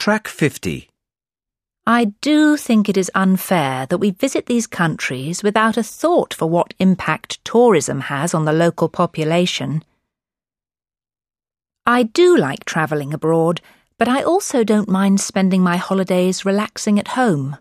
Track 50. I do think it is unfair that we visit these countries without a thought for what impact tourism has on the local population. I do like travelling abroad, but I also don't mind spending my holidays relaxing at home.